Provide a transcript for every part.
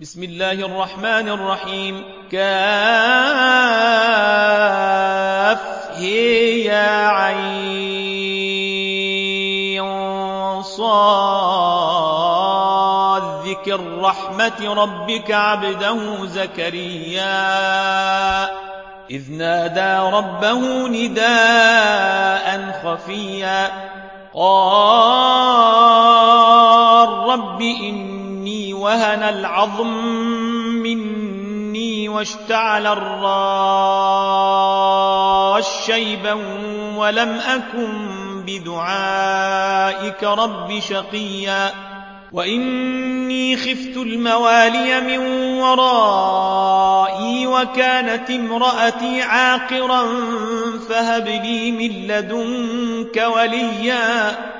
بسم الله الرحمن الرحيم. كاف هي عين صاد. ذكر رحمة ربك عبده زكريا. إذ نادى ربه نداء خفيا. قال رب إني وهن العظم مني واشتعل الراس شيبا ولم أكن بدعائك رب شقيا. وإني خفت الموالي من ورائي وكانت امرأتي عاقرا فهب لي من لدنك وليا.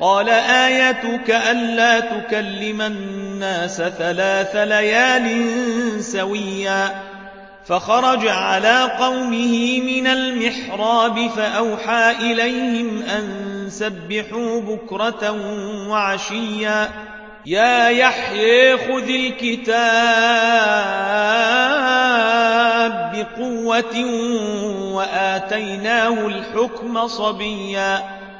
قال آيتك ألا تكلم الناس ثلاث ليال سويا. فخرج على قومه من المحراب فأوحى إليهم أن سبحوا بكرة وعشيا. يا يحيى خذ الكتاب بقوة وآتيناه الحكم صبيا.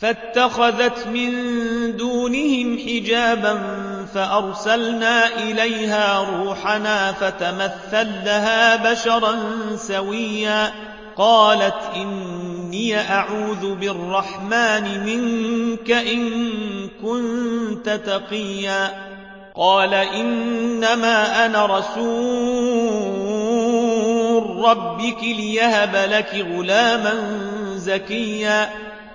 فاتخذت من دونهم حجابا فأرسلنا إليها روحنا فتمثل لها بشرا سويا. قالت إني أعوذ بالرحمن منك إن كنت تقيا. قال إنما أنا رسول ربك ليهب لك غلاما زكيا.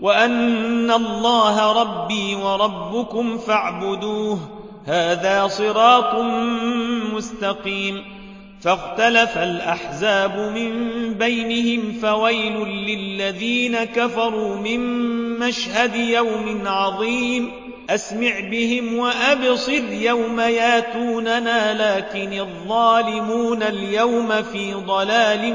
وأن الله ربي وربكم فاعبدوه. هذا صراط مستقيم. فاختلف الأحزاب من بينهم فويل للذين كفروا من مشهد يوم عظيم. أسمع بهم وأبصر يوم ياتوننا لكن الظالمون اليوم في ضلال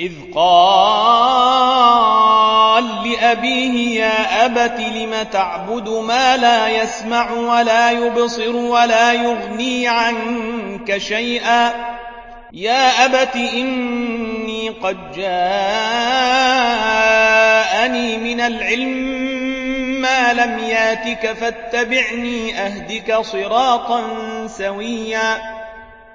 إذ قال لأبيه يا أبت لم تعبد ما لا يسمع ولا يبصر ولا يغني عنك شيئا؟ يا أبت إني قد جاءني من العلم ما لم ياتك فاتبعني أهدك صراطا سويا.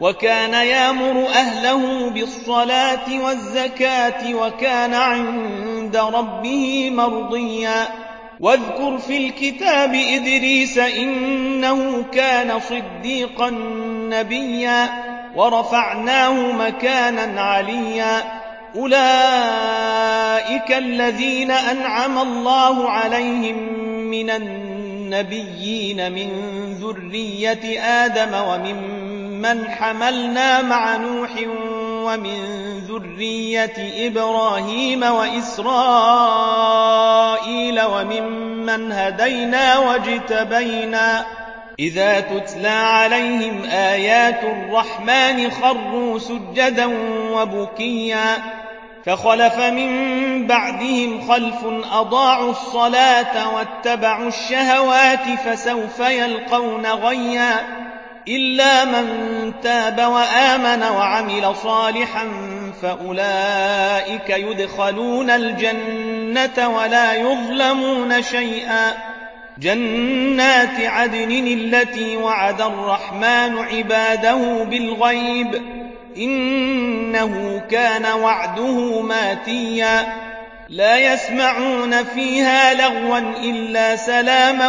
وكان يامر أهله بالصلاة والزكاة وكان عند ربه مرضيا. واذكر في الكتاب إدريس إنه كان صديقا نبيا ورفعناه مكانا عليا. أولئك الذين أنعم الله عليهم من النبيين من ذرية آدم وممن حملنا مع نوح ومن ذرية إبراهيم وإسرائيل وممن هدينا واجتبينا إذا تتلى عليهم آيات الرحمن خروا سجدا وبكيا فخلف من بعدهم خلف أضاعوا الصلاة واتبعوا الشهوات فسوف يلقون غيا إلا من تاب وآمن وعمل صالحا فأولئك يدخلون الجنة ولا يظلمون شيئا. جنات عدن التي وعد الرحمن عباده بالغيب. إنه كان وعده ماتيا. لا يسمعون فيها لغوا إلا سلاما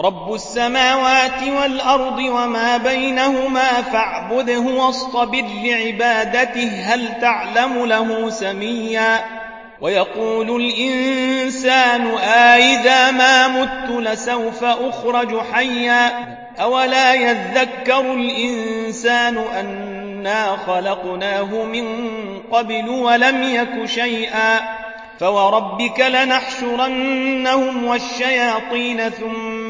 رب السماوات والأرض وما بينهما فاعبده واصطبر لعبادته هل تعلم له سميا ويقول الإنسان آئذا ما مت لسوف أخرج حيا أولا يذكر الإنسان أنا خلقناه من قبل ولم يك شيئا فوربك لنحشرنهم والشياطين ثم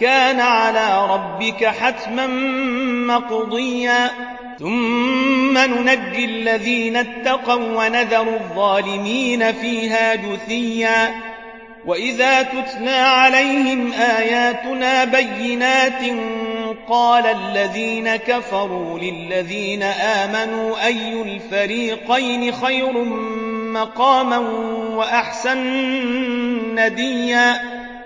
كان على ربك حتما مقضيا. ثم ننجي الذين اتقوا ونذر الظالمين فيها جثيا. وإذا تتلى عليهم آياتنا بينات قال الذين كفروا للذين آمنوا أي الفريقين خير مقاما وأحسن نديا.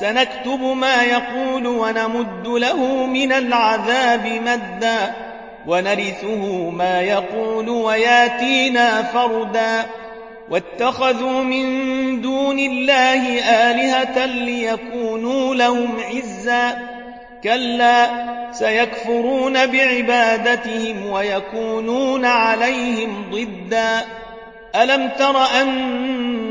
سنكتب ما يقول ونمد له من العذاب مدا ونرثه ما يقول وياتينا فردا واتخذوا من دون الله آلهة ليكونوا لهم عزا كلا سيكفرون بعبادتهم ويكونون عليهم ضدا ألم تر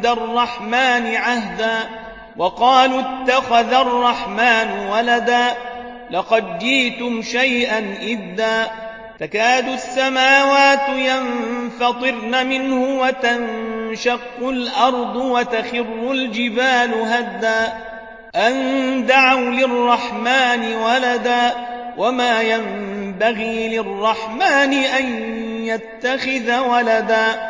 عند الرحمن عهدا وقالوا اتخذ الرحمن ولدا لقد جيتم شيئا إدا تكاد السماوات ينفطرن منه وتنشق الأرض وتخر الجبال هدا أن دعوا للرحمن ولدا وما ينبغي للرحمن أن يتخذ ولدا